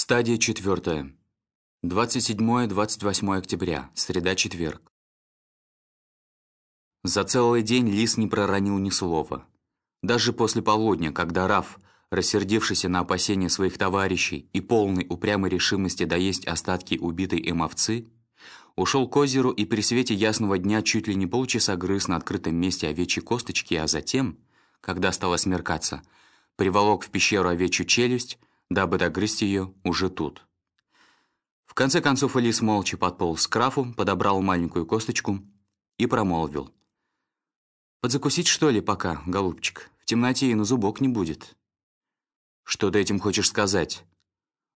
Стадия четвертая. 27-28 октября. Среда-четверг. За целый день Лис не проронил ни слова. Даже после полудня, когда Раф, рассердившийся на опасения своих товарищей и полный упрямой решимости доесть остатки убитой им овцы, ушел к озеру и при свете ясного дня чуть ли не полчаса грыз на открытом месте овечьи косточки, а затем, когда стало смеркаться, приволок в пещеру овечью челюсть, дабы догрызть ее уже тут. В конце концов Элис молча подполз к Крафу, подобрал маленькую косточку и промолвил. «Подзакусить, что ли, пока, голубчик? В темноте и на зубок не будет». «Что ты этим хочешь сказать?»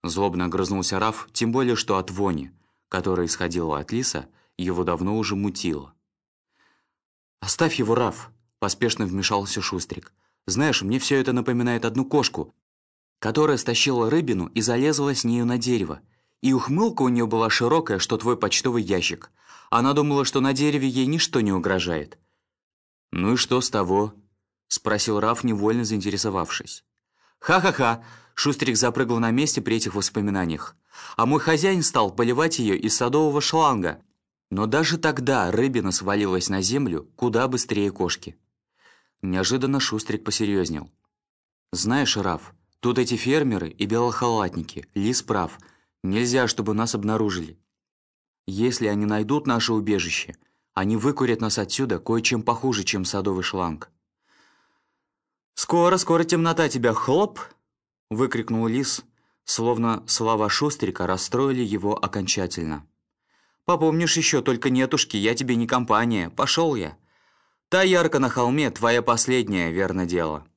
Злобно огрызнулся Раф, тем более, что от вони, которая исходила от Лиса, его давно уже мутило. «Оставь его, Раф!» — поспешно вмешался Шустрик. «Знаешь, мне все это напоминает одну кошку, которая стащила рыбину и залезла с нею на дерево. И ухмылка у нее была широкая, что твой почтовый ящик. Она думала, что на дереве ей ничто не угрожает. «Ну и что с того?» — спросил Раф, невольно заинтересовавшись. «Ха-ха-ха!» — Шустрик запрыгал на месте при этих воспоминаниях. «А мой хозяин стал поливать ее из садового шланга. Но даже тогда рыбина свалилась на землю куда быстрее кошки». Неожиданно Шустрик посерьезнел. «Знаешь, Раф, Тут эти фермеры и белохалатники. Лис прав. Нельзя, чтобы нас обнаружили. Если они найдут наше убежище, они выкурят нас отсюда кое-чем похуже, чем садовый шланг. «Скоро, скоро темнота тебя, хлоп!» — выкрикнул лис, словно слова Шустрика расстроили его окончательно. «Попомнишь еще, только нетушки, я тебе не компания, пошел я. Та ярко на холме, твоя последняя, верно дело».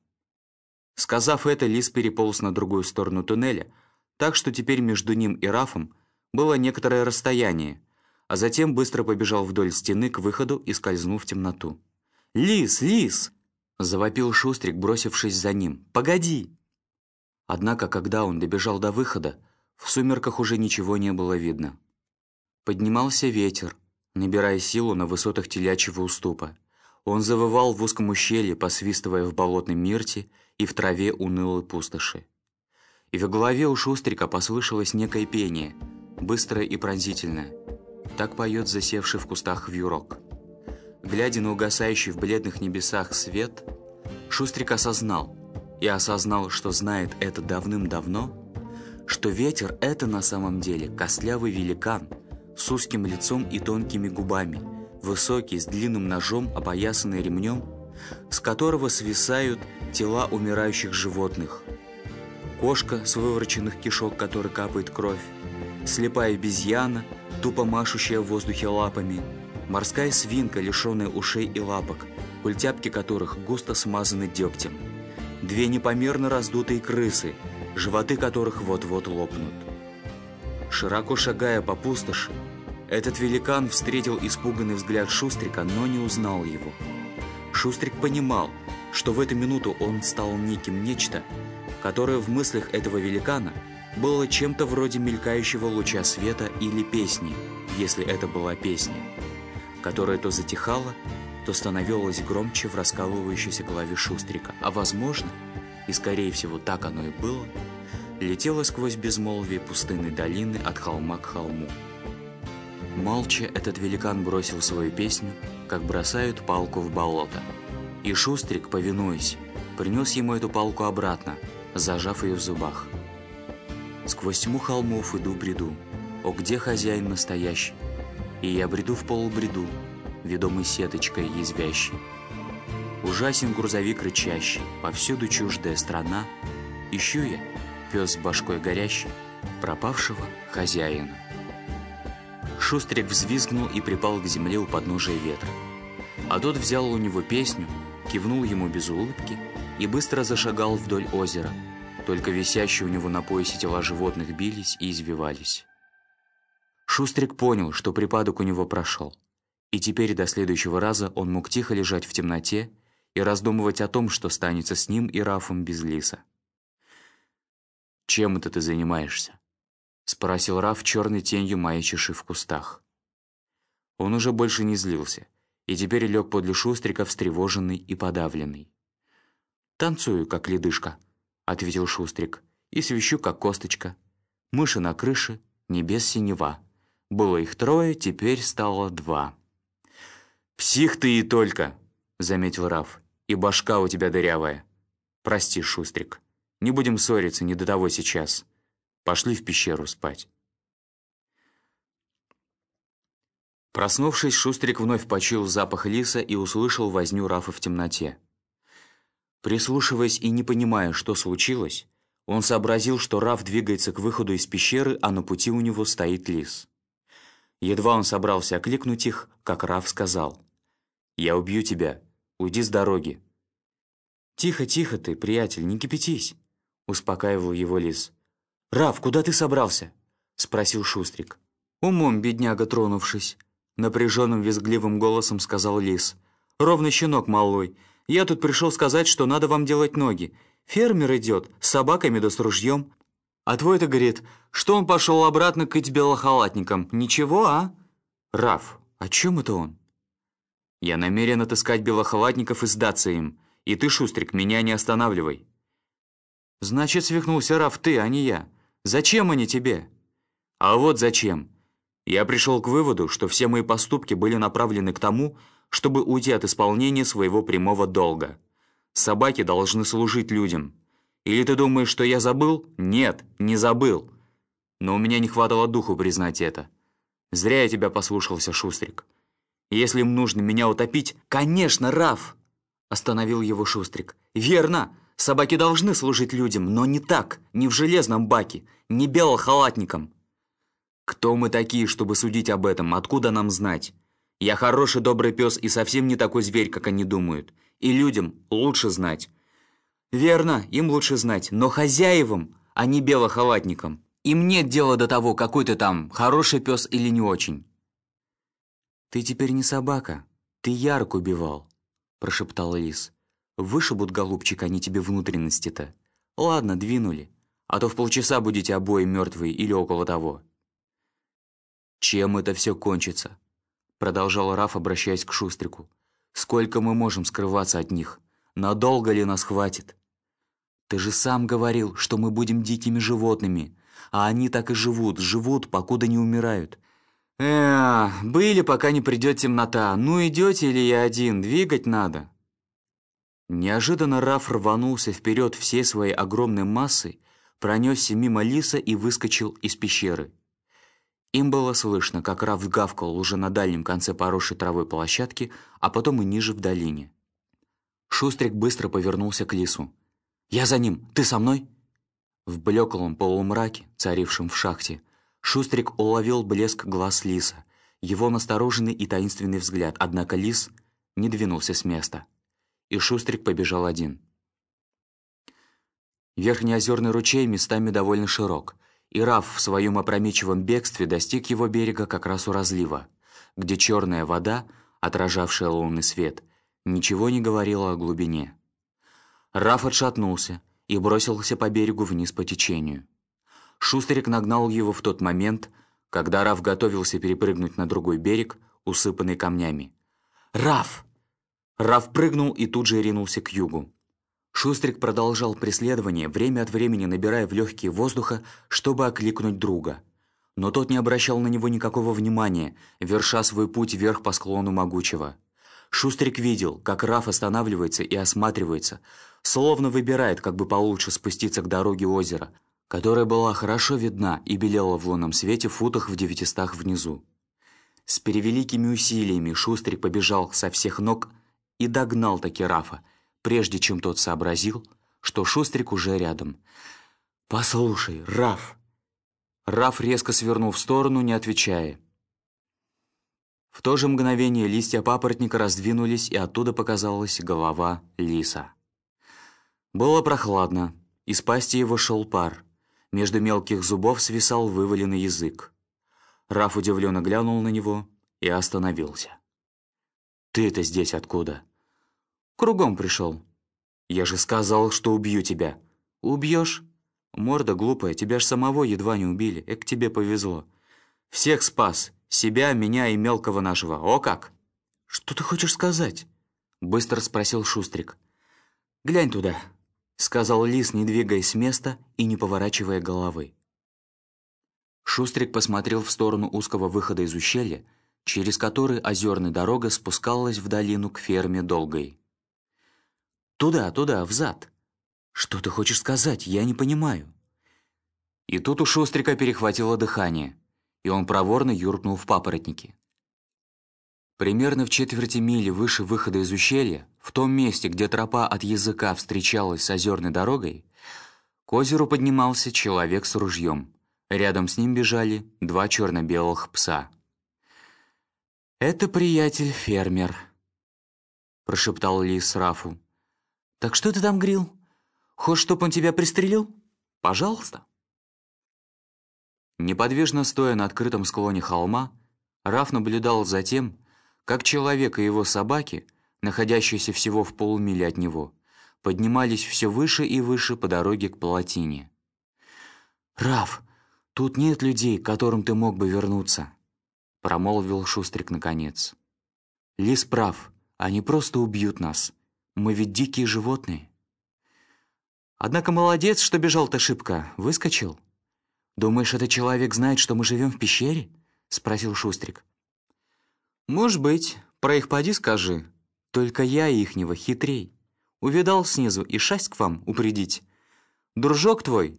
Сказав это, Лис переполз на другую сторону туннеля, так что теперь между ним и Рафом было некоторое расстояние, а затем быстро побежал вдоль стены к выходу и скользнул в темноту. «Лис! Лис!» — завопил Шустрик, бросившись за ним. «Погоди!» Однако, когда он добежал до выхода, в сумерках уже ничего не было видно. Поднимался ветер, набирая силу на высотах телячьего уступа. Он завывал в узком ущелье, посвистывая в болотной мирте и в траве унылой пустоши. И в голове у Шустрика послышалось некое пение, быстрое и пронзительное. Так поет засевший в кустах вьюрок. Глядя на угасающий в бледных небесах свет, Шустрик осознал, и осознал, что знает это давным-давно, что ветер — это на самом деле костлявый великан с узким лицом и тонкими губами — высокий, с длинным ножом, опоясанный ремнем, с которого свисают тела умирающих животных. Кошка с вывороченных кишок, которой капает кровь, слепая обезьяна, тупо машущая в воздухе лапами, морская свинка, лишенная ушей и лапок, культяпки которых густо смазаны дегтем, две непомерно раздутые крысы, животы которых вот-вот лопнут. Широко шагая по пустоши, этот великан встретил испуганный взгляд Шустрика, но не узнал его. Шустрик понимал, что в эту минуту он стал неким нечто, которое в мыслях этого великана было чем-то вроде мелькающего луча света или песни, если это была песня, которая то затихала, то становилась громче в раскалывающейся голове Шустрика, а возможно, и скорее всего так оно и было, летела сквозь безмолвие пустынной долины от холма к холму. Молча этот великан бросил свою песню, как бросают палку в болото. И Шустрик, повинуясь, принес ему эту палку обратно, зажав ее в зубах. Сквозь тьму холмов иду-бреду, о, где хозяин настоящий? И я бреду в полубреду, ведомый сеточкой язвящей. Ужасен грузовик рычащий, повсюду чуждая страна. Ищу я, пес с башкой горящий, пропавшего хозяина. Шустрик взвизгнул и припал к земле у подножия ветра. А тот взял у него песню, кивнул ему без улыбки и быстро зашагал вдоль озера. Только висящие у него на поясе тела животных бились и извивались. Шустрик понял, что припадок у него прошел. И теперь до следующего раза он мог тихо лежать в темноте и раздумывать о том, что станется с ним и Рафом без лиса. «Чем это ты занимаешься?» — спросил Раф черной тенью, маячивший в кустах. Он уже больше не злился, и теперь лег подле Шустрика, встревоженный и подавленный. «Танцую, как ледышка», — ответил Шустрик, — «и свищу, как косточка». Мыши на крыше, небес синева. Было их трое, теперь стало два. «Псих ты и только!» — заметил Раф. «И башка у тебя дырявая. Прости, Шустрик. Не будем ссориться, не до того сейчас. Пошли в пещеру спать». Проснувшись, Шустрик вновь почуял запах лиса и услышал возню Рафа в темноте. Прислушиваясь и не понимая, что случилось, он сообразил, что Раф двигается к выходу из пещеры, а на пути у него стоит лис. Едва он собрался окликнуть их, как Раф сказал. «Я убью тебя. Уйди с дороги». «Тихо, тихо ты, приятель, не кипятись», — успокаивал его лис. «Раф, куда ты собрался?» — спросил Шустрик. Умом, бедняга, тронувшись, Напряженным визгливым голосом сказал Лис. «Ровно щенок малой. Я тут пришел сказать, что надо вам делать ноги. Фермер идет, с собаками да с ружьем. А твой-то говорит, что он пошел обратно к этим белохалатникам. Ничего, а?» «Раф, о чем это он?» «Я намерен отыскать белохалатников и сдаться им. И ты, Шустрик, меня не останавливай». «Значит, свихнулся Раф ты, а не я. Зачем они тебе?» «А вот зачем. Я пришел к выводу, что все мои поступки были направлены к тому, чтобы уйти от исполнения своего прямого долга. Собаки должны служить людям. Или ты думаешь, что я забыл? Нет, не забыл. Но у меня не хватало духу признать это. Зря я тебя послушался, Шустрик. Если им нужно меня утопить, конечно, Раф!» Остановил его Шустрик. «Верно! Собаки должны служить людям, но не так, не в железном баке, не белохалатникам. Кто мы такие, чтобы судить об этом? Откуда нам знать? Я хороший добрый пес и совсем не такой зверь, как они думают. И людям лучше знать. Верно, им лучше знать, но хозяевам, а не белохалатникам. Им нет дела до того, какой ты там, хороший пес или не очень. «Ты теперь не собака, ты ярк убивал», – прошептал Лис. «Вышибут, голубчик, они тебе внутренности-то. Ладно, двинули, а то в полчаса будете обои мертвые или около того». «Чем это все кончится?» Продолжал Раф, обращаясь к Шустрику. «Сколько мы можем скрываться от них? Надолго ли нас хватит?» «Ты же сам говорил, что мы будем дикими животными, а они так и живут, живут, покуда не умирают». «Э, были, пока не придет темнота. Ну, идете или я один? Двигать надо». Неожиданно Раф рванулся вперед всей своей огромной массой, пронесся мимо лиса и выскочил из пещеры. Им было слышно, как Раф гавкал уже на дальнем конце поросшей травой площадки, а потом и ниже в долине. Шустрик быстро повернулся к лису. «Я за ним! Ты со мной?» В блеклом полумраке, царившем в шахте, Шустрик уловил блеск глаз лиса, его настороженный и таинственный взгляд, однако лис не двинулся с места. И Шустрик побежал один. Верхний озерный ручей местами довольно широк, и Раф в своем опрометчивом бегстве достиг его берега как раз у разлива, где черная вода, отражавшая лунный свет, ничего не говорила о глубине. Раф отшатнулся и бросился по берегу вниз по течению. Шустерик нагнал его в тот момент, когда Раф готовился перепрыгнуть на другой берег, усыпанный камнями. «Раф!» Раф прыгнул и тут же ринулся к югу. Шустрик продолжал преследование, время от времени набирая в легкие воздуха, чтобы окликнуть друга. Но тот не обращал на него никакого внимания, верша свой путь вверх по склону могучего. Шустрик видел, как Раф останавливается и осматривается, словно выбирает, как бы получше спуститься к дороге озера, которая была хорошо видна и белела в лунном свете в футах в девятистах внизу. С превеликими усилиями Шустрик побежал со всех ног и догнал таки Рафа, прежде чем тот сообразил, что Шустрик уже рядом. «Послушай, Раф!» Раф резко свернул в сторону, не отвечая. В то же мгновение листья папоротника раздвинулись, и оттуда показалась голова лиса. Было прохладно, из пасти его шел пар. Между мелких зубов свисал вываленный язык. Раф удивленно глянул на него и остановился. «Ты это здесь откуда?» Кругом пришел. Я же сказал, что убью тебя. Убьешь? Морда глупая, тебя ж самого едва не убили. Эк, тебе повезло. Всех спас. Себя, меня и мелкого нашего. О как! Что ты хочешь сказать? Быстро спросил Шустрик. Глянь туда, сказал Лис, не двигаясь с места и не поворачивая головы. Шустрик посмотрел в сторону узкого выхода из ущелья, через который озерная дорога спускалась в долину к ферме Долгой. «Туда, туда, взад!» «Что ты хочешь сказать? Я не понимаю». И тут у Шустрика перехватило дыхание, и он проворно юркнул в папоротники. Примерно в четверти мили выше выхода из ущелья, в том месте, где тропа от языка встречалась с озерной дорогой, к озеру поднимался человек с ружьем. Рядом с ним бежали два черно-белых пса. «Это приятель-фермер», — прошептал Лис Рафу. «Так что ты там грил?» Хочешь, чтоб он тебя пристрелил? Пожалуйста». Неподвижно стоя на открытом склоне холма, Раф наблюдал за тем, как человек и его собаки, находящиеся всего в полумиле от него, поднимались все выше и выше по дороге к плотине. «Раф, тут нет людей, к которым ты мог бы вернуться», промолвил Шустрик наконец. «Лис прав, они просто убьют нас. Мы ведь дикие животные». Однако молодец, что бежал-то шибко. Выскочил. Думаешь, этот человек знает, что мы живем в пещере? Спросил Шустрик. Может быть. Про их поди скажи. Только я ихнего хитрей. Увидал снизу и шасть к вам упредить. Дружок твой,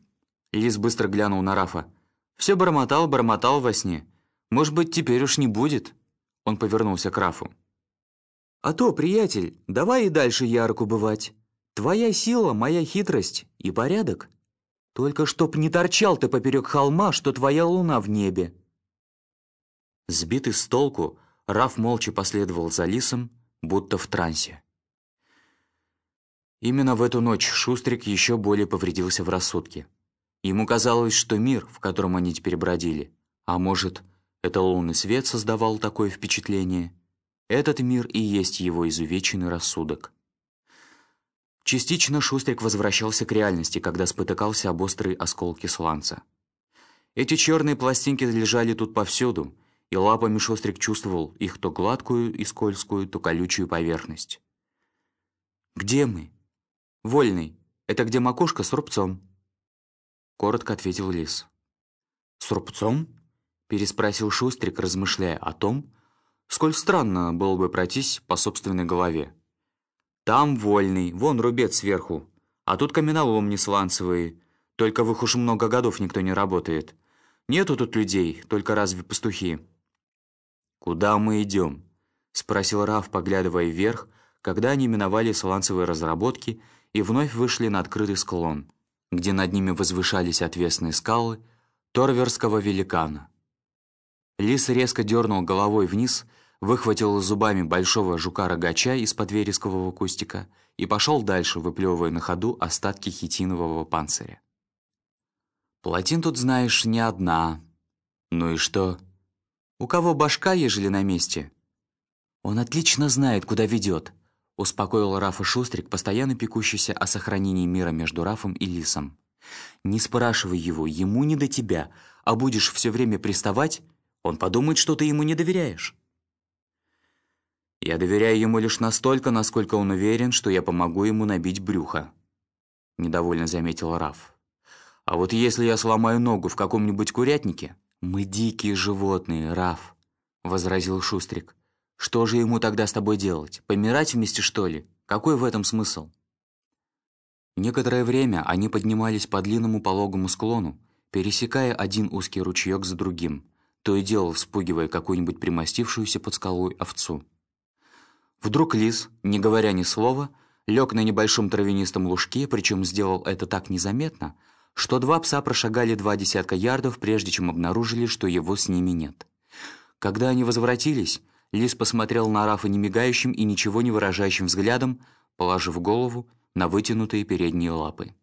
Лис быстро глянул на Рафа, все бормотал, бормотал во сне. Может быть, теперь уж не будет. Он повернулся к Рафу. «А то, приятель, давай и дальше ярко бывать. Твоя сила, моя хитрость и порядок. Только чтоб не торчал ты поперек холма, что твоя луна в небе». Сбитый с толку, Раф молча последовал за лисом, будто в трансе. Именно в эту ночь Шустрик еще более повредился в рассудке. Ему казалось, что мир, в котором они теперь бродили, а может, это лунный свет создавал такое впечатление, этот мир и есть его изувеченный рассудок. Частично Шустрик возвращался к реальности, когда спотыкался об острые осколки сланца. Эти черные пластинки лежали тут повсюду, и лапами Шустрик чувствовал их то гладкую и скользкую, то колючую поверхность. «Где мы?» «Вольный. Это где макушка с рубцом?» Коротко ответил Лис. «С рубцом?» Переспросил Шустрик, размышляя о том, сколь странно было бы пройтись по собственной голове. Там вольный, вон рубец сверху. А тут каменоломни сланцевые. Только в их уж много годов никто не работает. Нету тут людей, только разве пастухи. «Куда мы идем?» — спросил Раф, поглядывая вверх, когда они миновали сланцевые разработки и вновь вышли на открытый склон, где над ними возвышались отвесные скалы Торверского великана. Лис резко дернул головой вниз — выхватил зубами большого жука-рогача из-под верескового кустика и пошел дальше, выплевывая на ходу остатки хитинового панциря. «Плотин тут, знаешь, не одна. Ну и что? У кого башка, ежели на месте?» «Он отлично знает, куда ведет», — успокоил Рафа Шустрик, постоянно пекущийся о сохранении мира между Рафом и Лисом. «Не спрашивай его, ему не до тебя, а будешь все время приставать, он подумает, что ты ему не доверяешь». Я доверяю ему лишь настолько, насколько он уверен, что я помогу ему набить брюхо», — недовольно заметил Раф. «А вот если я сломаю ногу в каком-нибудь курятнике...» «Мы дикие животные, Раф», — возразил Шустрик. «Что же ему тогда с тобой делать? Помирать вместе, что ли? Какой в этом смысл?» Некоторое время они поднимались по длинному пологому склону, пересекая один узкий ручеек за другим, то и дело вспугивая какую-нибудь примостившуюся под скалой овцу. Вдруг лис, не говоря ни слова, лег на небольшом травянистом лужке, причем сделал это так незаметно, что два пса прошагали два десятка ярдов, прежде чем обнаружили, что его с ними нет. Когда они возвратились, лис посмотрел на Рафа немигающим и ничего не выражающим взглядом, положив голову на вытянутые передние лапы.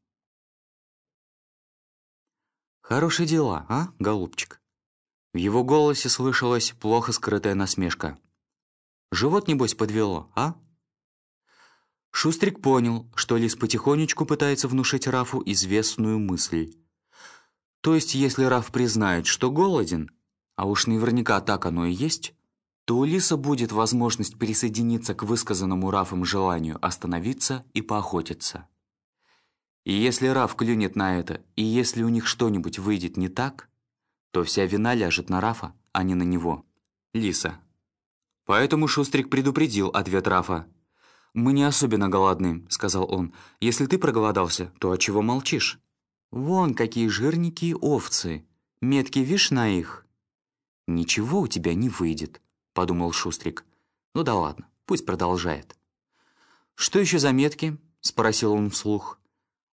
«Хорошие дела, а, голубчик?» В его голосе слышалась плохо скрытая насмешка. Живот, небось, подвело, а?» Шустрик понял, что Лис потихонечку пытается внушить Рафу известную мысль. То есть, если Раф признает, что голоден, а уж наверняка так оно и есть, то у Лиса будет возможность присоединиться к высказанному Рафом желанию остановиться и поохотиться. И если Раф клюнет на это, и если у них что-нибудь выйдет не так, то вся вина ляжет на Рафа, а не на него. Лиса. Поэтому Шустрик предупредил ответ Рафа. «Мы не особенно голодны», — сказал он. «Если ты проголодался, то отчего молчишь?» «Вон какие жирненькие овцы! Метки вишь на их!» «Ничего у тебя не выйдет», — подумал Шустрик. «Ну да ладно, пусть продолжает». «Что еще за метки?» — спросил он вслух.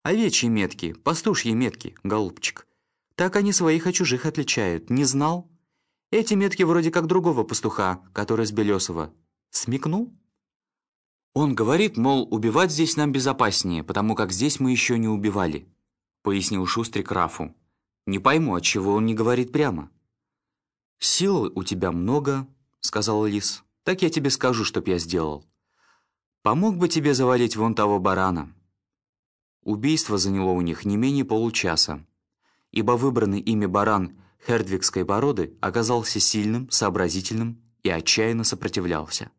«Овечьи метки, пастушьи метки, голубчик. Так они своих от чужих отличают. Не знал? Эти метки вроде как другого пастуха, который с Белесова. Смекнул?» «Он говорит, мол, убивать здесь нам безопаснее, потому как здесь мы еще не убивали», — пояснил Шустрик Рафу. «Не пойму, отчего он не говорит прямо». «Силы у тебя много», — сказал Лис. «Так я тебе скажу, чтоб я сделал. Помог бы тебе завалить вон того барана». Убийство заняло у них не менее получаса, ибо выбранный ими баран хердвигской породы оказался сильным, сообразительным и отчаянно сопротивлялся.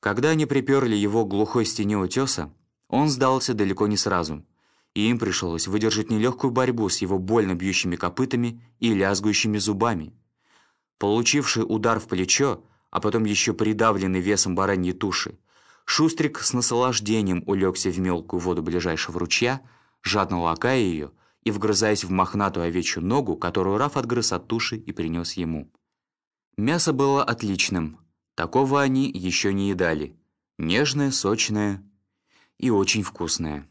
Когда они приперли его к глухой стене утеса, он сдался далеко не сразу, и им пришлось выдержать нелегкую борьбу с его больно бьющими копытами и лязгующими зубами. Получивший удар в плечо, а потом еще придавленный весом бараньей туши, Шустрик с наслаждением улегся в мелкую воду ближайшего ручья, жадно лакая ее и вгрызаясь в мохнатую овечью ногу, которую Раф отгрыз от туши и принес ему. Мясо было отличным, Такого они еще не едали. Нежное, сочное и очень вкусное.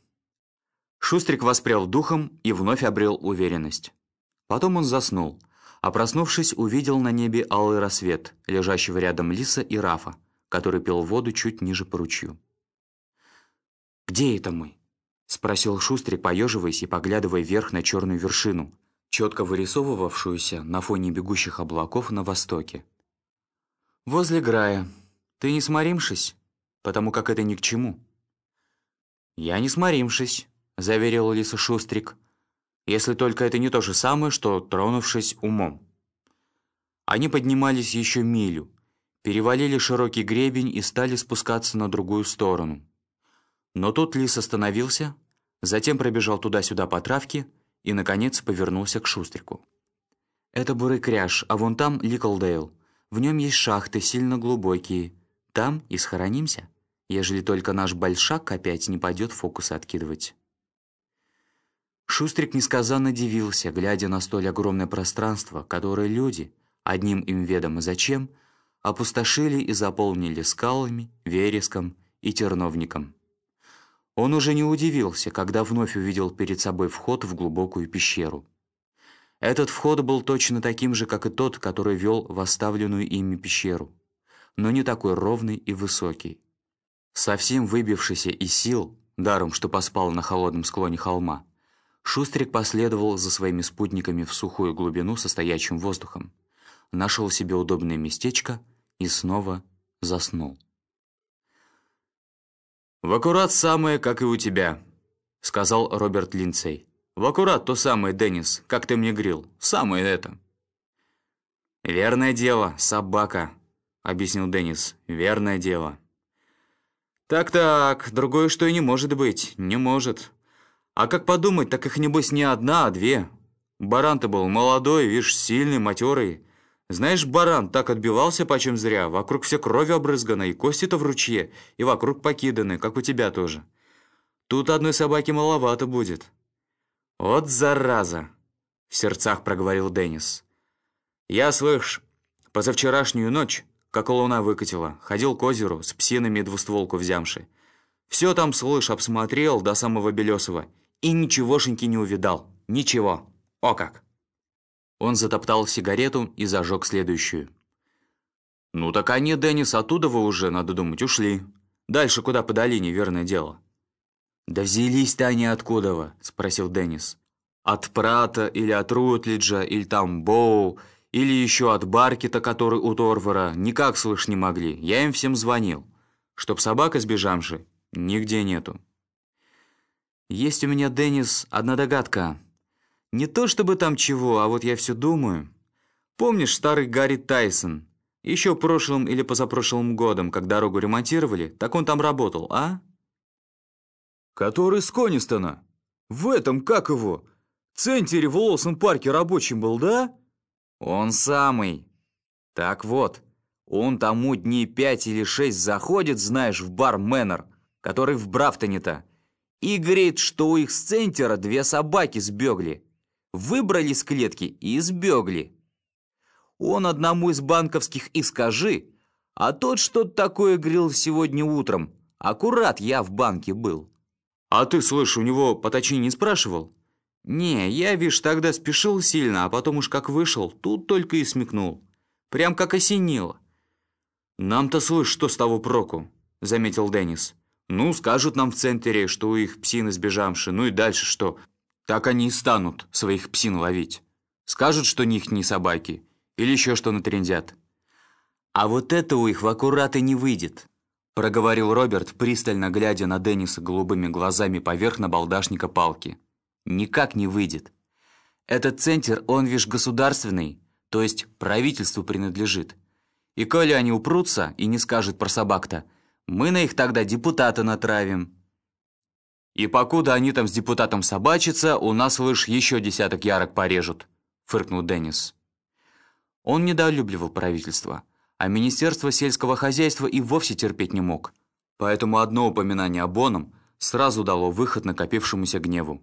Шустрик воспрял духом и вновь обрел уверенность. Потом он заснул, а проснувшись, увидел на небе алый рассвет, лежащего рядом Лиса и Рафа, который пил воду чуть ниже по ручью. «Где это мы?» — спросил Шустрик, поеживаясь и поглядывая вверх на черную вершину, четко вырисовывавшуюся на фоне бегущих облаков на востоке. «Возле Грая. Ты не сморимшись? Потому как это ни к чему». «Я не сморимшись», — заверил Лиса Шустрик, «если только это не то же самое, что тронувшись умом». Они поднимались еще милю, перевалили широкий гребень и стали спускаться на другую сторону. Но тут Лис остановился, затем пробежал туда-сюда по травке и, наконец, повернулся к Шустрику. «Это Бурый Кряж, а вон там Ликлдейл. В нем есть шахты, сильно глубокие. Там и схоронимся, ежели только наш большак опять не пойдет фокусы откидывать». Шустрик несказанно дивился, глядя на столь огромное пространство, которое люди, одним им ведомо зачем, опустошили и заполнили скалами, вереском и терновником. Он уже не удивился, когда вновь увидел перед собой вход в глубокую пещеру. Этот вход был точно таким же, как и тот, который вел в оставленную ими пещеру, но не такой ровный и высокий. Совсем выбившийся из сил, даром, что поспал на холодном склоне холма, Шустрик последовал за своими спутниками в сухую глубину со стоячим воздухом, нашел себе удобное местечко и снова заснул. «В аккурат самое, как и у тебя», — сказал Роберт Линдсей. В аккурат то самое, Деннис, как ты мне грил. Самое это». «Верное дело, собака», — объяснил Деннис. «Верное дело». «Так-так, другое что и не может быть, не может. А как подумать, так их небось не одна, а две. Баран-то был молодой, видишь, сильный, матерый. Знаешь, баран так отбивался почем зря, вокруг все кровью обрызгано, и кости-то в ручье, и вокруг покиданы, как у тебя тоже. Тут одной собаки маловато будет». «Вот зараза!» — в сердцах проговорил Деннис. «Я, слышь, позавчерашнюю ночь, как луна выкатила, ходил к озеру с псинами двустволку взямши. Все там, слышь, обсмотрел до самого Белесова и ничегошеньки не увидал. Ничего. О как!» Он затоптал сигарету и зажег следующую. «Ну так они, Деннис, оттуда вы уже, надо думать, ушли. Дальше куда по долине, верное дело». «Да взялись-то они откуда-во?» — спросил Деннис. «От Прата или от Рутлиджа, или там Боу, или еще от Баркета, который у Торвара. Никак, слышь, не могли. Я им всем звонил. Чтоб собака сбежавши, нигде нету». «Есть у меня, Деннис, одна догадка. Не то чтобы там чего, а вот я все думаю. Помнишь старый Гарри Тайсон? Еще прошлым или позапрошлым годом, как дорогу ремонтировали, так он там работал, а?» «Который с Конистона. В этом, как его, центре в Лоусон-парке рабочим был, да?» «Он самый. Так вот, он тому дней пять или шесть заходит, знаешь, в бар Мэннер, который в Брафтоне-то, и говорит, что у их с центера две собаки сбегли. Выбрали с клетки и сбегли. Он одному из банковских и скажи, а тот что-то такое грел сегодня утром. Аккурат я в банке был. А ты, слышь, у него поточнее не спрашивал? Не, я, вишь, тогда спешил сильно, а потом уж как вышел, тут только и смекнул. Прям как осенило. «Нам-то, слышь, что с того проку?» — заметил Деннис. «Ну, скажут нам в центре, что у их псины сбежавшие, ну и дальше что? Так они и станут своих псин ловить. Скажут, что них не собаки, или еще что натрендят». «А вот это у их в аккураты не выйдет», — проговорил Роберт, пристально глядя на Денниса голубыми глазами поверх набалдашника палки. «Никак не выйдет. Этот центр, он, вишь, государственный, то есть правительству принадлежит. И коли они упрутся и не скажут про собак-то, мы на их тогда депутата натравим». «И покуда они там с депутатом собачатся, у нас лишь еще десяток ярок порежут», — фыркнул Деннис. Он недолюбливал правительство, а Министерство сельского хозяйства и вовсе терпеть не мог. Поэтому одно упоминание о Боном сразу дало выход накопившемуся гневу.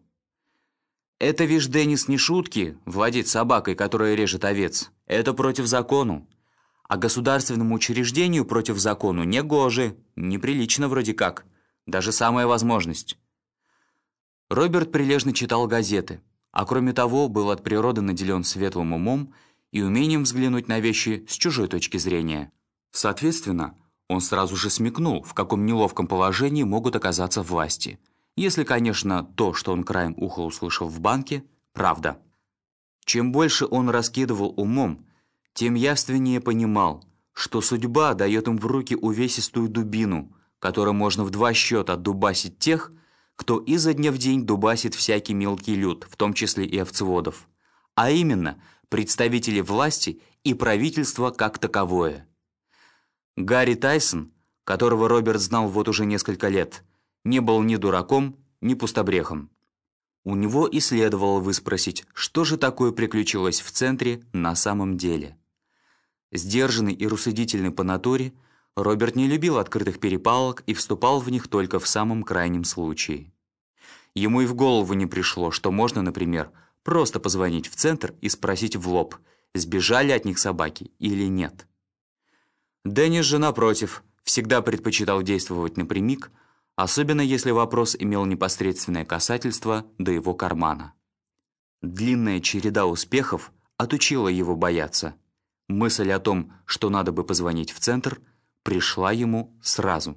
«Это, вишь, Деннис, не шутки, владеть собакой, которая режет овец. Это против закону а государственному учреждению против закону не гоже, неприлично вроде как, даже самая возможность. Роберт прилежно читал газеты, а кроме того был от природы наделен светлым умом и умением взглянуть на вещи с чужой точки зрения. Соответственно, он сразу же смекнул, в каком неловком положении могут оказаться власти, если, конечно, то, что он краем уха услышал в банке, правда. Чем больше он раскидывал умом, тем явственнее понимал, что судьба дает им в руки увесистую дубину, которой можно в два счета отдубасить тех, кто изо дня в день дубасит всякий мелкий люд, в том числе и овцеводов, а именно представители власти и правительства как таковое. Гарри Тайсон, которого Роберт знал вот уже несколько лет, не был ни дураком, ни пустобрехом. У него и следовало выспросить, что же такое приключилось в центре на самом деле. Сдержанный и рассудительный по натуре, Роберт не любил открытых перепалок и вступал в них только в самом крайнем случае. Ему и в голову не пришло, что можно, например, просто позвонить в центр и спросить в лоб, сбежали от них собаки или нет. Деннис же, напротив, всегда предпочитал действовать напрямик, особенно если вопрос имел непосредственное касательство до его кармана. Длинная череда успехов отучила его бояться – Мысль о том, что надо бы позвонить в центр, пришла ему сразу.